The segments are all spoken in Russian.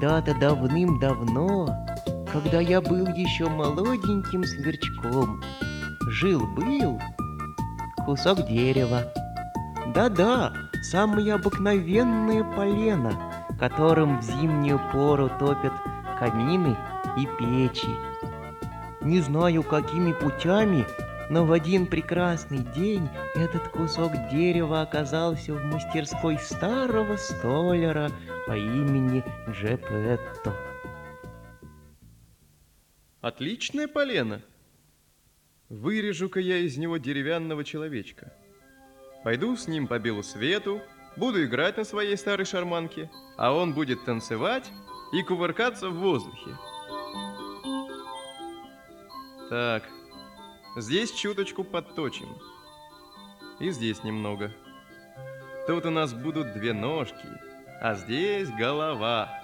Когда-то давным-давно, когда я был еще молоденьким сверчком, жил-был кусок дерева. Да-да, самое обыкновенное полено, которым в зимнюю пору топят камины и печи. Не знаю, какими путями, но в один прекрасный день этот кусок дерева оказался в мастерской старого столяра по имени Джепетто. Отличное полено. Вырежу-ка я из него деревянного человечка. Пойду с ним по белу свету, буду играть на своей старой шарманке, а он будет танцевать и кувыркаться в воздухе. Так, здесь чуточку подточим. И здесь немного. Тут у нас будут две ножки, а здесь голова.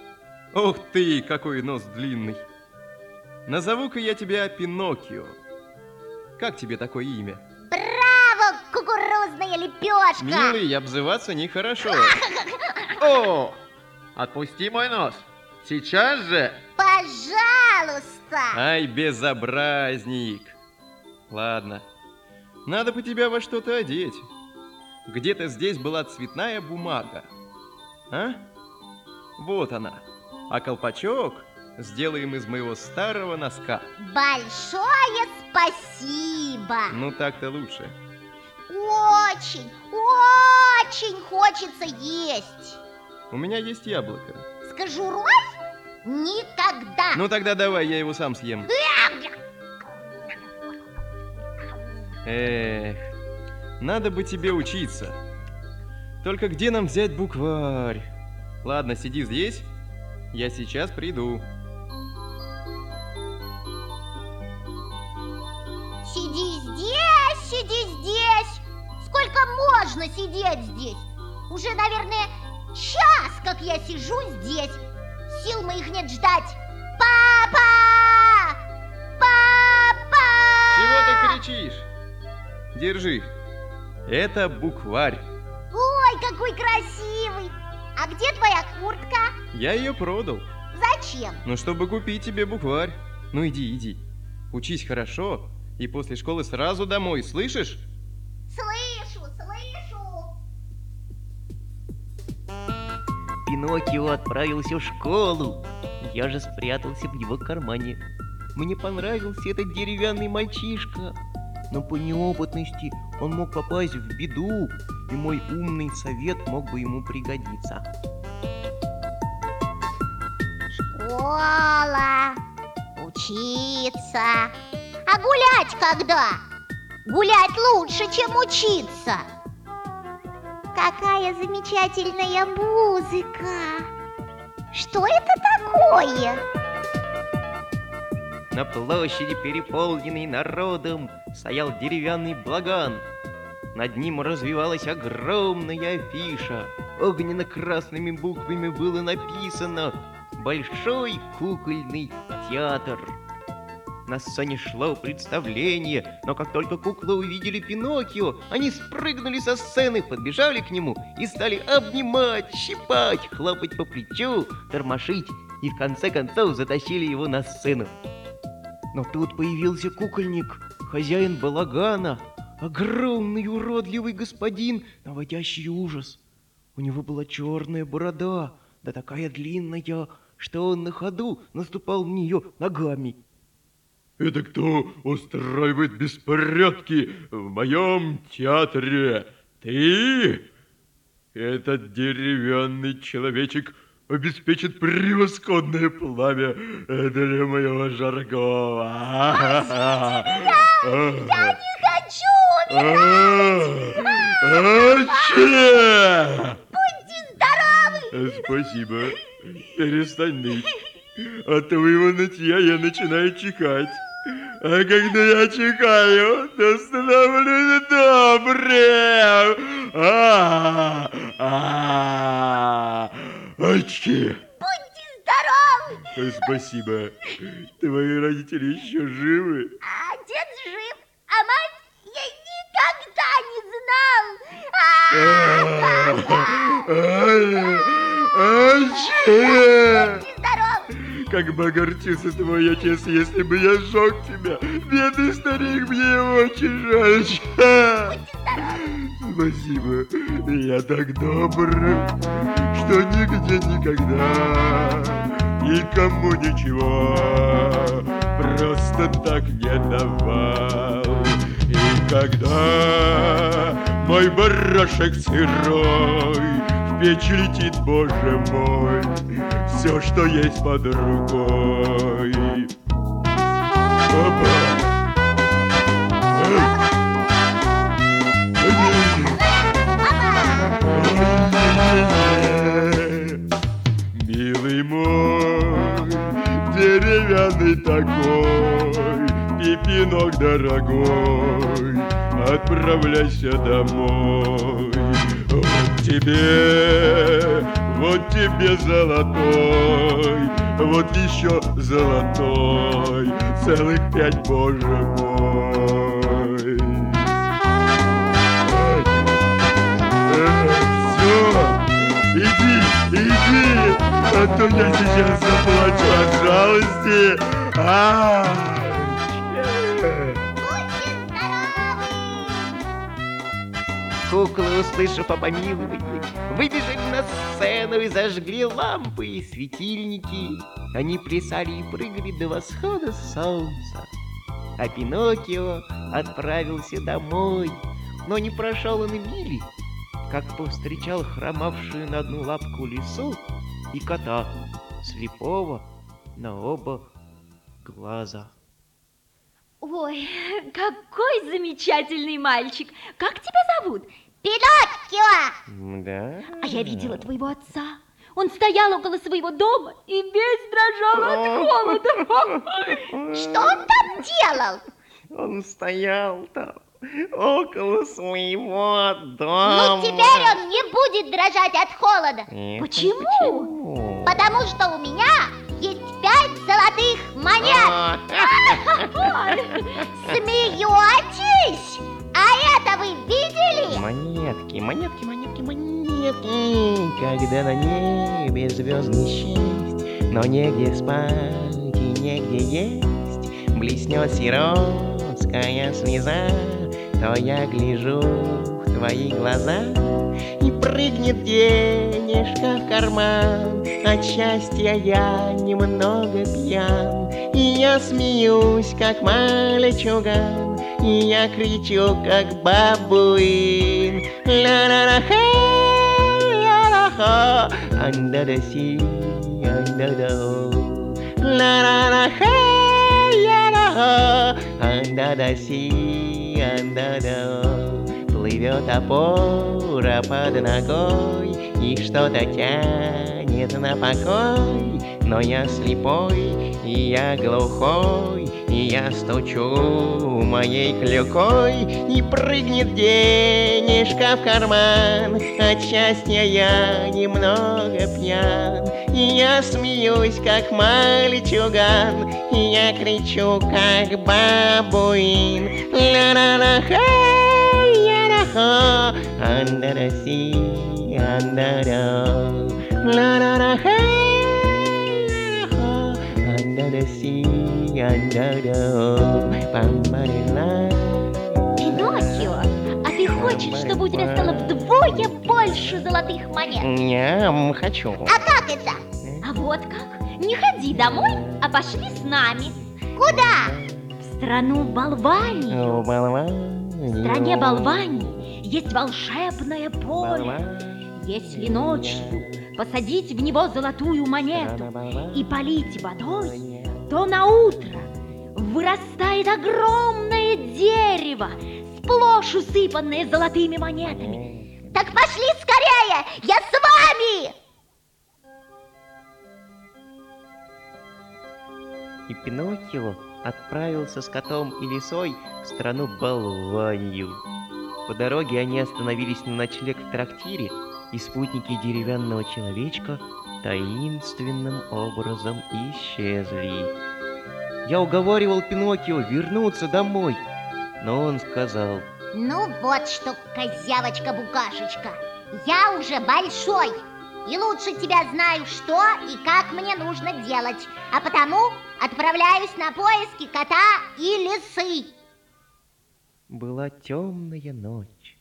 Ух ты, какой нос длинный! Назову-ка я тебя Пиноккио. Как тебе такое имя? Браво, кукурузная лепешка! Милый, обзываться нехорошо. О! Отпусти мой нос. Сейчас же. Пожалуйста! Ай, безобразник. Ладно. Надо бы тебя во что-то одеть. Где-то здесь была цветная бумага. А? Вот она. А колпачок сделаем из моего старого носка. Большое спасибо! Ну так-то лучше. Очень, очень хочется есть! У меня есть яблоко. С кожурой? Никогда! Ну тогда давай, я его сам съем. Эх, надо бы тебе учиться. Только где нам взять букварь? Ладно, сиди здесь. Я сейчас приду. Сиди здесь, сиди здесь! Сколько можно сидеть здесь? Уже, наверное, час, как я сижу здесь. Сил моих нет ждать. Папа! Папа! Чего ты кричишь? Держи. Это букварь. Ой, какой красивый! А где твоя куртка? Я ее продал. Зачем? Ну, чтобы купить тебе букварь. Ну, иди, иди. Учись хорошо, и после школы сразу домой, слышишь? Пиноккио отправился в школу. Я же спрятался в его кармане. Мне понравился этот деревянный мальчишка. Но по неопытности он мог попасть в беду, и мой умный совет мог бы ему пригодиться. Школа, учиться. А гулять когда? Гулять лучше, чем учиться. Какая замечательная музыка. Что это такое? На площади, переполненной народом, стоял деревянный благан. Над ним развивалась огромная афиша. Огненно-красными буквами было написано «Большой кукольный театр». На сцене шло представление, но как только куклы увидели Пиноккио, они спрыгнули со сцены, подбежали к нему и стали обнимать, щипать, хлопать по плечу, тормошить и в конце концов затащили его на сцену. Но тут появился кукольник, хозяин балагана, огромный уродливый господин, наводящий ужас. У него была черная борода, да такая длинная, что он на ходу наступал в нее ногами. Это кто устраивает беспорядки в моем театре? Ты? Этот деревянный человечек обеспечит превосходное пламя для моего жаркого. Я не хочу умирать! Аче! Будьте здоровы! Спасибо. Перестань ныть. От твоего нытья я начинаю чихать. А когда я чихаю, то становлюсь добрым. А, а, Очки. Будьте здоровы! Спасибо. Твои родители еще живы? А отец жив, а мать я никогда не знал. А, Аче! Будьте здоров! Как бы огорчился твой отец, если бы я сжег тебя. Бедный старик, мне очень жаль. Спасибо. Я так добр, что нигде никогда никому ничего просто так не давал. И когда мой барашек сырой в печь летит, боже мой, все, что есть под рукой. Милый мой, деревянный такой, Пипинок дорогой, отправляйся домой. Вот тебе, тебе золотой, вот еще золотой, целых пять, боже мой. Все, иди, иди, а то я сейчас заплачу от жалости. А, Будьте здоровы! Куклы, услышав о выбежали на сцену и зажгли лампы и светильники. Они плясали и прыгали до восхода солнца. А Пиноккио отправился домой, но не прошел он и мили, как повстречал хромавшую на одну лапку лису и кота, слепого на оба глаза. Ой, какой замечательный мальчик! Как тебя зовут? Пиноккио! Да? А я видела твоего отца. Он стоял около своего дома и весь дрожал от холода. Что он там делал? Он стоял там, около своего дома. Ну, теперь он не будет дрожать от холода, Нет, Почему? почему? потому что у меня есть пять золотых монет. А, Смеетесь? А видели? Монетки, монетки, монетки, монетки. Когда на небе звездный счесть, но негде спать и негде есть, блеснет сиротская слеза, то я гляжу в твои глаза и прыгнет денежка в карман. От счастья я немного пьян, и я смеюсь, как мальчуган, я кричу, как бабуин. Ля-ла-ла, хей, ля-ла-ха, under the sea, under the o. Ла-ла-ла, хей, ля-ла-ха, under the sea, under the o. Плывет опора под ногой, и что-то тянет на покой. Но я слепой, и я глухой, и я стучу моей клюкой, и прыгнет денежка в карман. От счастья я немного пьян, и я смеюсь, как мальчуган, и я кричу, как бабуин. Ля-ла-ла, хей, я-ла-ха, under the under the... Sea, under the... Пиноккио, а ты хочешь, чтобы у тебя стало вдвое больше золотых монет? Ням, хочу. А как это? А вот как? Не ходи домой, а пошли с нами Куда? в страну болванию. В стране болвании есть волшебное поле. Если ночью посадить в него золотую монету и полить водой, то на утро вырастает огромное дерево, сплошь усыпанное золотыми монетами. Так пошли скорее! Я с вами! И Пиноккио отправился с котом и лисой в страну болванью. По дороге они остановились на ночлег в трактире, и спутники деревянного человечка таинственным образом исчезли. Я уговаривал Пиноккио вернуться домой, но он сказал, Ну вот что, козявочка-букашечка, я уже большой и лучше тебя знаю, что и как мне нужно делать, а потому отправляюсь на поиски кота и лисы. была темная ночь.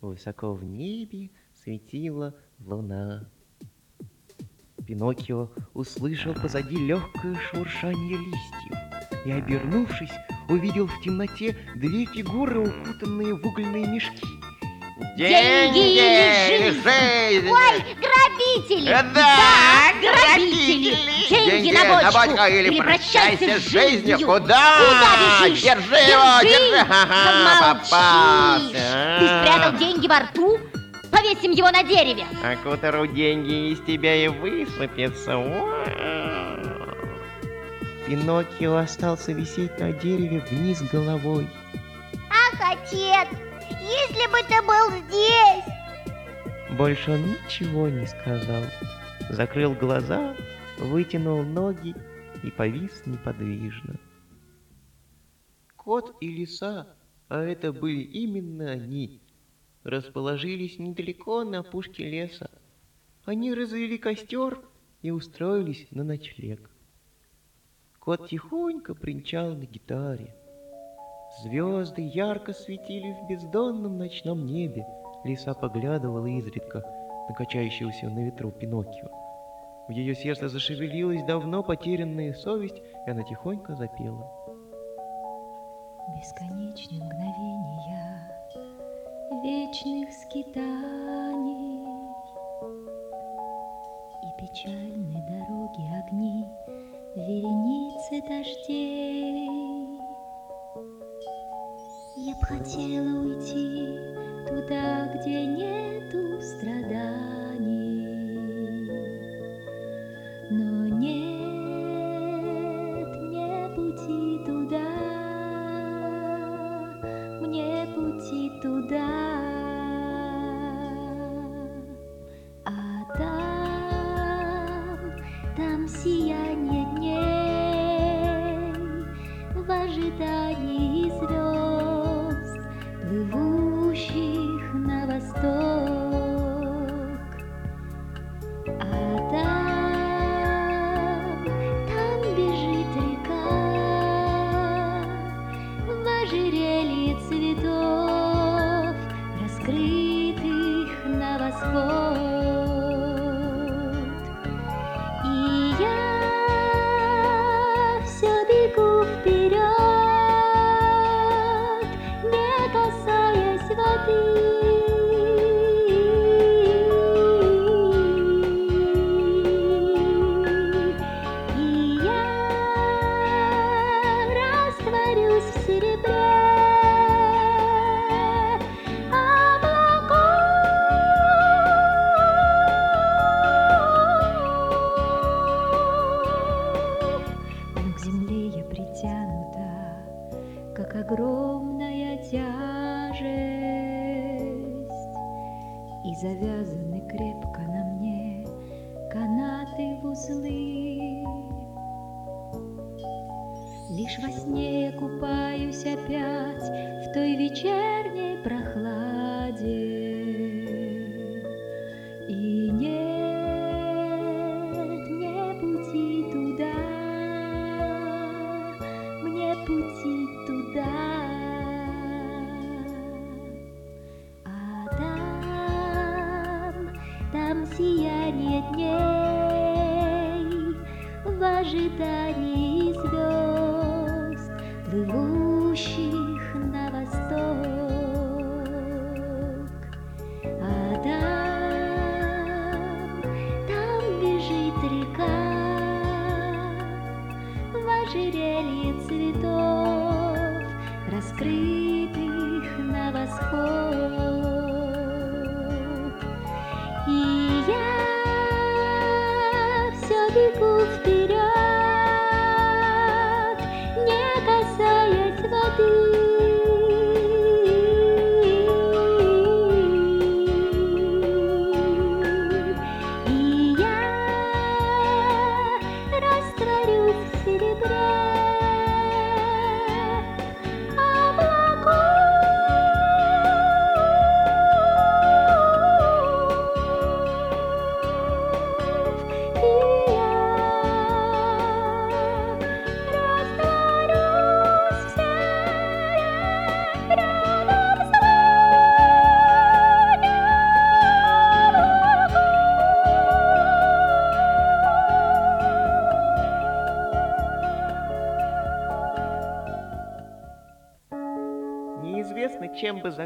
Высоко в небе светила луна. Пиноккио услышал позади легкое шуршание листьев и, обернувшись, увидел в темноте две фигуры, укутанные в угольные мешки. Деньги или жизнь? Ой, грабители! Э, да, грабители! грабители! Деньги, на бочку! или прощайся с жизнью! Куда? Куда бежишь? Держи его, держи! Молчи! попался. Ты спрятал деньги во рту? Повесим его на дереве! А к утру деньги из тебя и высыпятся. Пиноккио остался висеть на дереве вниз головой. Ах, отец, если бы ты был здесь! Больше он ничего не сказал. Закрыл глаза, вытянул ноги и повис неподвижно. Кот и лиса, а это были именно они, расположились недалеко на опушке леса. Они развели костер и устроились на ночлег. Кот тихонько принчал на гитаре. Звезды ярко светили в бездонном ночном небе. Лиса поглядывала изредка на качающегося на ветру Пиноккио. В ее сердце зашевелилась давно потерянная совесть, и она тихонько запела. Бесконечные мгновения вечных скитаний И печальной дороги огни вереницы дождей. Я б хотела уйти туда, где нету страданий, плывущих на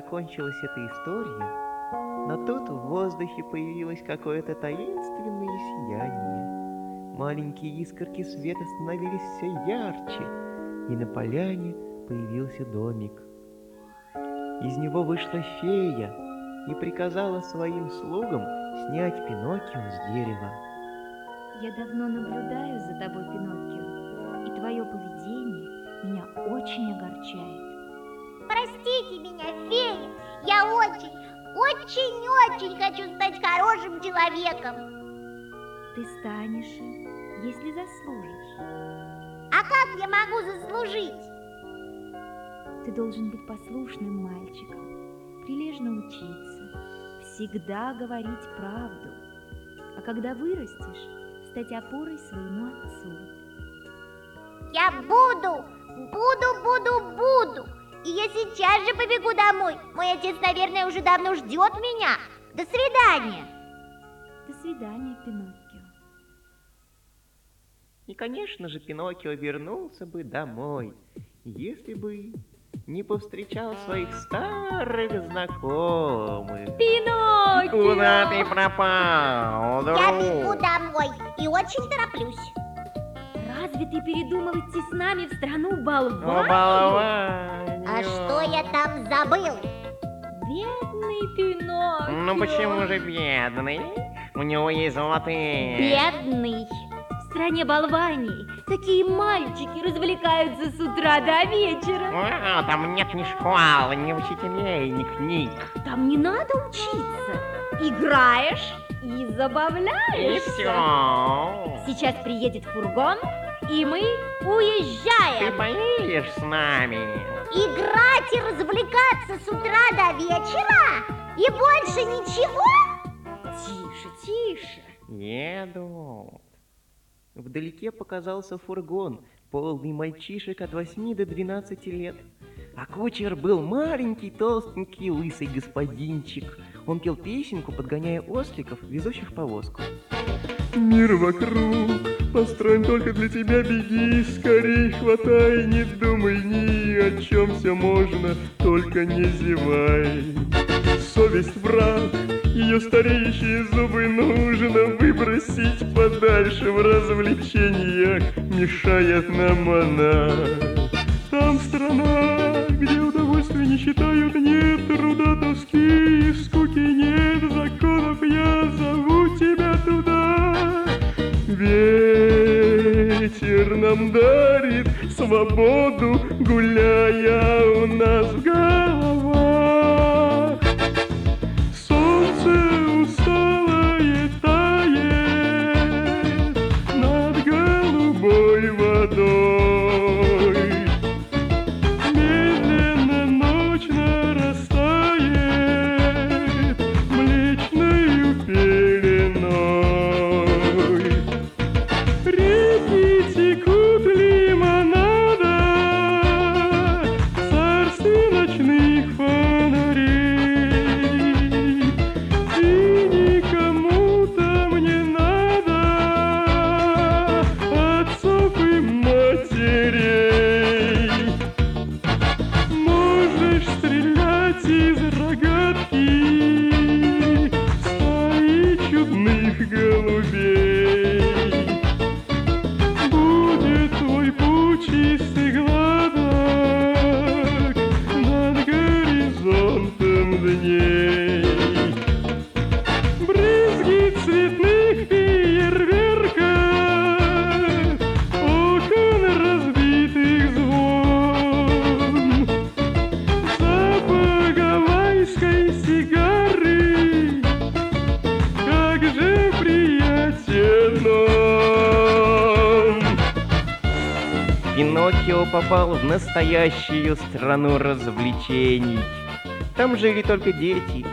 закончилась эта история, но тут в воздухе появилось какое-то таинственное сияние. Маленькие искорки света становились все ярче, и на поляне появился домик. Из него вышла фея и приказала своим слугам снять Пиноккио с дерева. Я давно наблюдаю за тобой, Пиноккио, и твое поведение меня очень огорчает. Простите меня, фея, я очень, очень-очень хочу стать хорошим человеком. Ты станешь им, если заслужишь. А как я могу заслужить? Ты должен быть послушным мальчиком, прилежно учиться, всегда говорить правду. А когда вырастешь, стать опорой своему отцу. Я буду, буду, буду, буду. И я сейчас же побегу домой. Мой отец, наверное, уже давно ждет меня. До свидания. До свидания, Пиноккио. И, конечно же, Пиноккио вернулся бы домой, если бы не повстречал своих старых знакомых. Пиноккио! Куда ты пропал, Я бегу друг? домой и очень тороплюсь. Разве ты передумал идти с нами в страну? Баловань. А что я там забыл? Бедный Пиноккио. Ну почему же бедный? У него есть золотые. Бедный. В стране болваний такие мальчики развлекаются с утра до вечера. А, там нет ни школы, ни учителей, ни книг. Там не надо учиться. Играешь и И забавляешься. все. Сейчас приедет фургон, и мы Ты уезжаем. поедешь с нами? Играть и развлекаться с утра до вечера? И больше ничего? Тише, тише. Едут. Вдалеке показался фургон, полный мальчишек от 8 до 12 лет. А кучер был маленький, толстенький, лысый господинчик. Он пел песенку, подгоняя осликов, везущих повозку. Мир вокруг построен только для тебя, беги скорей, хватай, не думай ни о чем, все можно, только не зевай. Совесть враг, ее стареющие зубы нужно выбросить подальше в развлечениях, мешает нам она. Там страна, где удовольствия не считают, нет труда, тоски и я зову тебя туда. Ветер нам дарит свободу, гуляя у нас в головах. Попал в настоящую страну развлечений. Там жили только дети.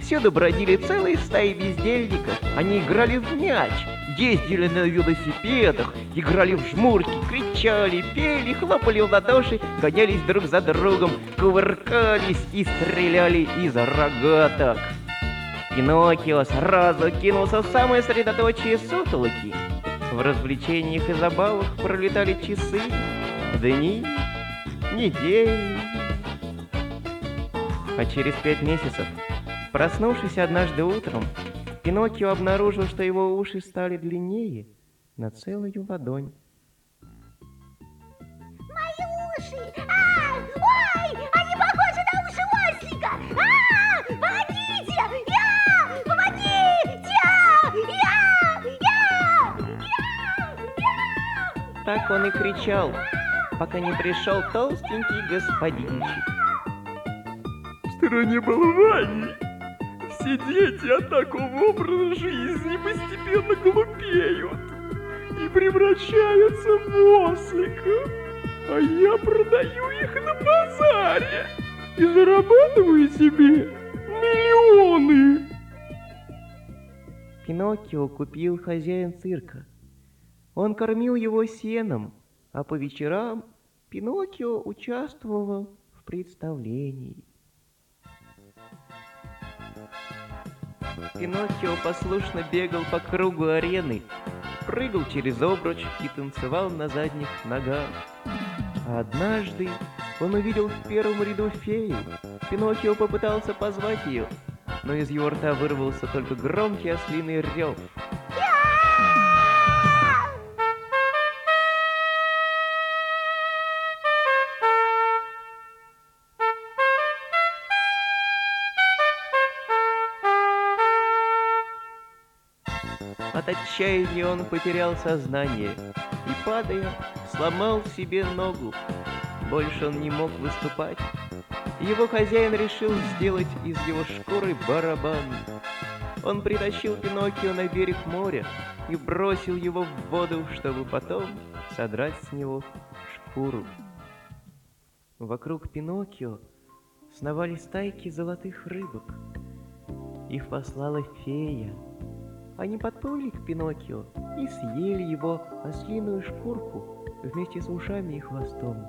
Всюду бродили целые стаи бездельников. Они играли в мяч, ездили на велосипедах, играли в жмурки, кричали, пели, хлопали в ладоши, гонялись друг за другом, кувыркались и стреляли из рогаток. Пиноккио сразу кинулся в самое средоточие сутолоки. В развлечениях и забавах пролетали часы, дни, недели. А через пять месяцев, проснувшись однажды утром, Пиноккио обнаружил, что его уши стали длиннее на целую ладонь. Мои уши! А, ой, они похожи на уши ослика! А, помогите! Я! Помогите! Я! Я! Я! Так он и кричал, пока не пришел толстенький господинчик. В стране болваний все дети от такого образа жизни постепенно глупеют и превращаются в осликов. А я продаю их на базаре и зарабатываю себе миллионы. Пиноккио купил хозяин цирка. Он кормил его сеном, а по вечерам Пиноккио участвовал в представлении. Пиноккио послушно бегал по кругу арены, прыгал через обруч и танцевал на задних ногах. А однажды он увидел в первом ряду фею. Пиноккио попытался позвать ее, но из его рта вырвался только громкий ослиный рев. От отчаяния он потерял сознание и, падая, сломал себе ногу. Больше он не мог выступать. Его хозяин решил сделать из его шкуры барабан. Он притащил Пиноккио на берег моря и бросил его в воду, чтобы потом содрать с него шкуру. Вокруг Пиноккио сновали стайки золотых рыбок. Их послала фея. Они подплыли к Пиноккио и съели его ослиную шкурку вместе с ушами и хвостом.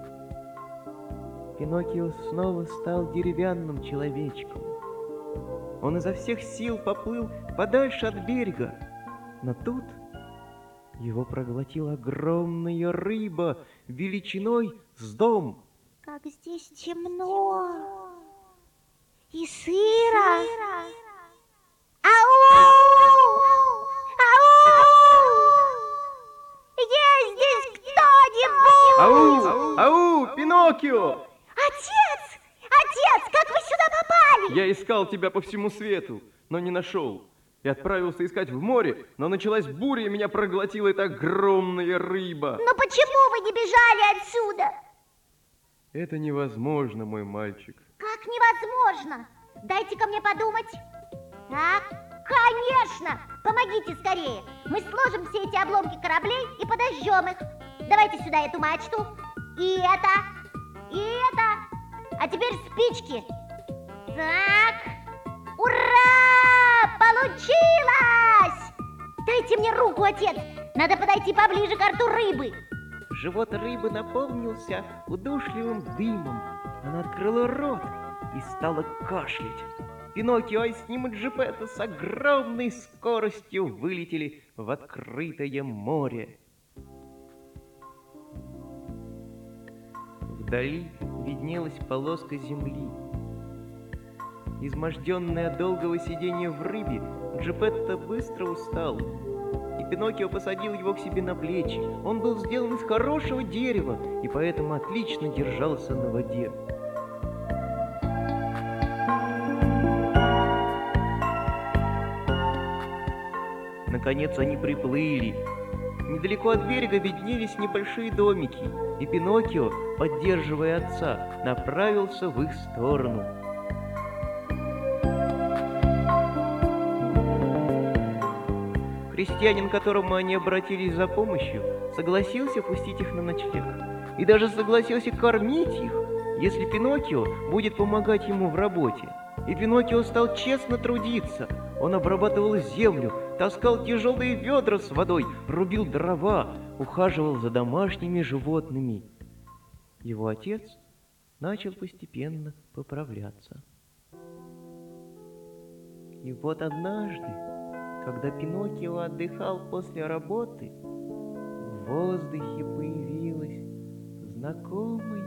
Пиноккио снова стал деревянным человечком. Он изо всех сил поплыл подальше от берега, но тут его проглотила огромная рыба величиной с дом. Как здесь темно и сыро. Ау! Есть здесь кто-нибудь? Ау! Ау! Пиноккио! Отец! Отец, как вы сюда попали? Я искал тебя по всему свету, но не нашел. И отправился искать в море, но началась буря, и меня проглотила эта огромная рыба. Но почему вы не бежали отсюда? Это невозможно, мой мальчик. Как невозможно? Дайте ко мне подумать. Так, конечно! Помогите скорее. Мы сложим все эти обломки кораблей и подожжем их. Давайте сюда эту мачту. И это. И это. А теперь спички. Так. Ура! Получилось! Дайте мне руку, отец. Надо подойти поближе к рту рыбы. Живот рыбы наполнился удушливым дымом. Она открыла рот и стала кашлять. Пиноккио и с ним и Джипетто с огромной скоростью вылетели в открытое море. Вдали виднелась полоска земли. Изможденный от долгого сидения в рыбе, Джипетто быстро устал. И Пиноккио посадил его к себе на плечи. Он был сделан из хорошего дерева и поэтому отлично держался на воде. Наконец они приплыли. Недалеко от берега виднелись небольшие домики, и Пиноккио, поддерживая отца, направился в их сторону. Крестьянин, к которому они обратились за помощью, согласился пустить их на ночлег. И даже согласился кормить их, если Пиноккио будет помогать ему в работе. И Пиноккио стал честно трудиться. Он обрабатывал землю, таскал тяжелые ведра с водой, рубил дрова, ухаживал за домашними животными. Его отец начал постепенно поправляться. И вот однажды, когда Пиноккио отдыхал после работы, в воздухе появилось знакомое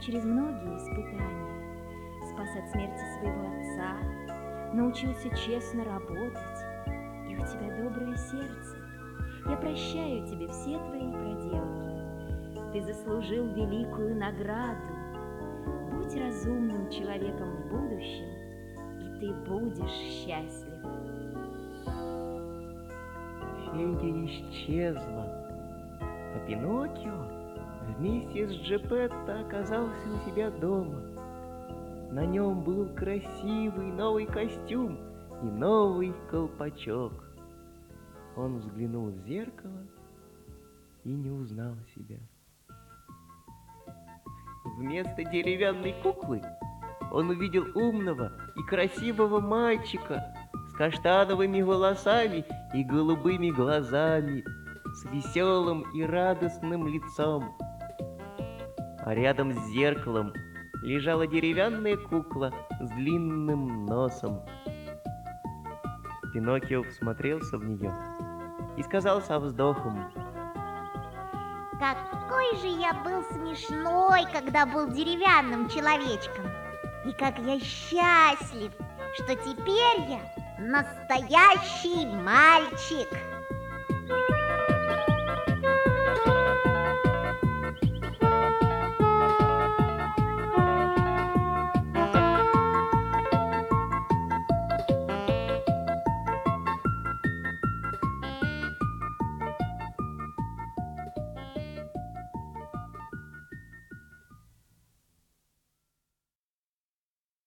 через многие испытания, спас от смерти своего отца, научился честно работать, и у тебя доброе сердце. Я прощаю тебе все твои проделки. Ты заслужил великую награду. Будь разумным человеком в будущем, и ты будешь счастлив. Фея исчезла, а Пиноккио вместе с Джепетто оказался у себя дома. На нем был красивый новый костюм и новый колпачок. Он взглянул в зеркало и не узнал себя. Вместо деревянной куклы он увидел умного и красивого мальчика с каштановыми волосами и голубыми глазами, с веселым и радостным лицом. А рядом с зеркалом лежала деревянная кукла с длинным носом. Пиноккио всмотрелся в нее и сказал со вздохом, Какой же я был смешной, когда был деревянным человечком. И как я счастлив, что теперь я настоящий мальчик.